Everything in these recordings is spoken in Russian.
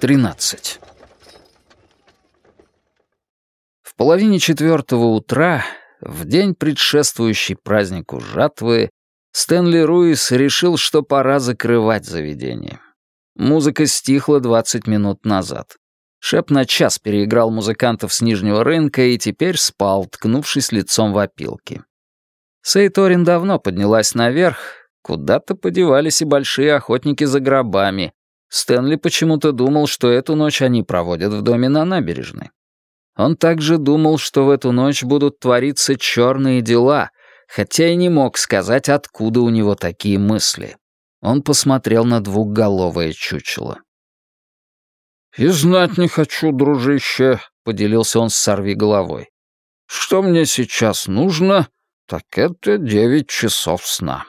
13. В половине четвертого утра, в день предшествующий празднику жатвы, Стэнли Руис решил, что пора закрывать заведение. Музыка стихла 20 минут назад. Шеп на час переиграл музыкантов с нижнего рынка и теперь спал, ткнувшись лицом в опилки. Сейторин давно поднялась наверх, куда-то подевались и большие охотники за гробами, Стэнли почему-то думал, что эту ночь они проводят в доме на набережной. Он также думал, что в эту ночь будут твориться черные дела, хотя и не мог сказать, откуда у него такие мысли. Он посмотрел на двухголовое чучело. «И знать не хочу, дружище», — поделился он с сорви головой. «Что мне сейчас нужно, так это девять часов сна».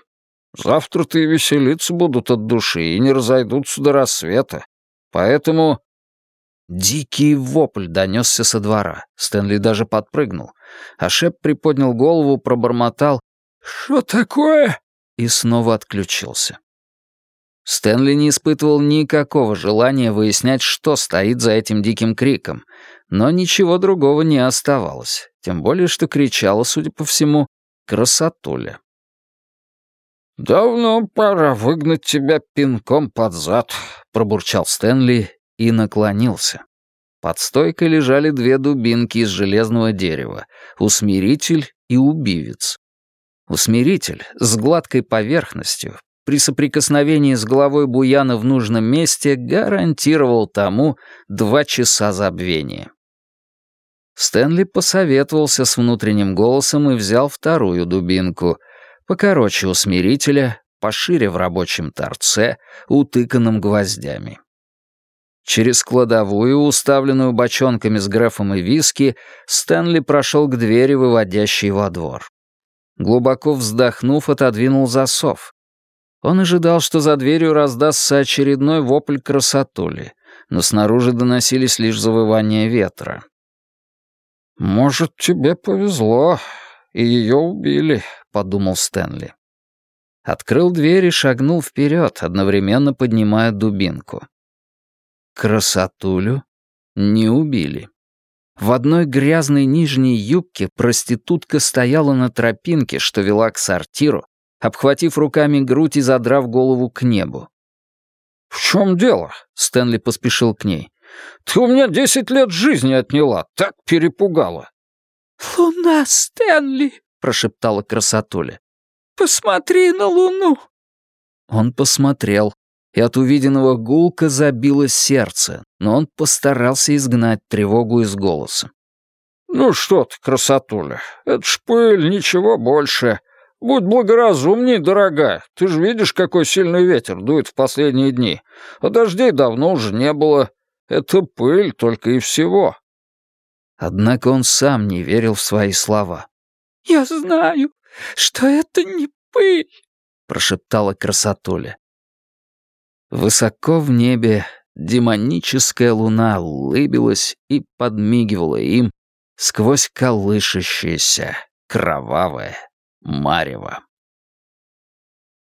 Завтра-то и веселиться будут от души и не разойдутся до рассвета. Поэтому...» Дикий вопль донесся со двора. Стэнли даже подпрыгнул. А Шеп приподнял голову, пробормотал «Что такое?» и снова отключился. Стэнли не испытывал никакого желания выяснять, что стоит за этим диким криком, но ничего другого не оставалось, тем более что кричала, судя по всему, красотуля. «Давно пора выгнать тебя пинком под зад», — пробурчал Стэнли и наклонился. Под стойкой лежали две дубинки из железного дерева — усмиритель и убивец. Усмиритель с гладкой поверхностью при соприкосновении с головой Буяна в нужном месте гарантировал тому два часа забвения. Стэнли посоветовался с внутренним голосом и взял вторую дубинку — покороче усмирителя, пошире в рабочем торце, утыканном гвоздями. Через кладовую, уставленную бочонками с грефом и виски, Стэнли прошел к двери, выводящей во двор. Глубоко вздохнув, отодвинул засов. Он ожидал, что за дверью раздастся очередной вопль красотули, но снаружи доносились лишь завывания ветра. «Может, тебе повезло, и ее убили», — подумал Стэнли. Открыл дверь и шагнул вперед, одновременно поднимая дубинку. Красотулю не убили. В одной грязной нижней юбке проститутка стояла на тропинке, что вела к сортиру, обхватив руками грудь и задрав голову к небу. «В чем дело?» — Стэнли поспешил к ней. «Ты у меня десять лет жизни отняла, так перепугала». «Луна, Стэнли!» — прошептала красотуля. «Посмотри на луну!» Он посмотрел, и от увиденного гулка забилось сердце, но он постарался изгнать тревогу из голоса. «Ну что ты, красотуля, это ж пыль, ничего больше. Будь благоразумней, дорогая, ты же видишь, какой сильный ветер дует в последние дни, а дождей давно уже не было. Это пыль только и всего». Однако он сам не верил в свои слова. «Я знаю, что это не пыль», — прошептала красотуля. Высоко в небе демоническая луна улыбилась и подмигивала им сквозь колышащееся кровавое марево.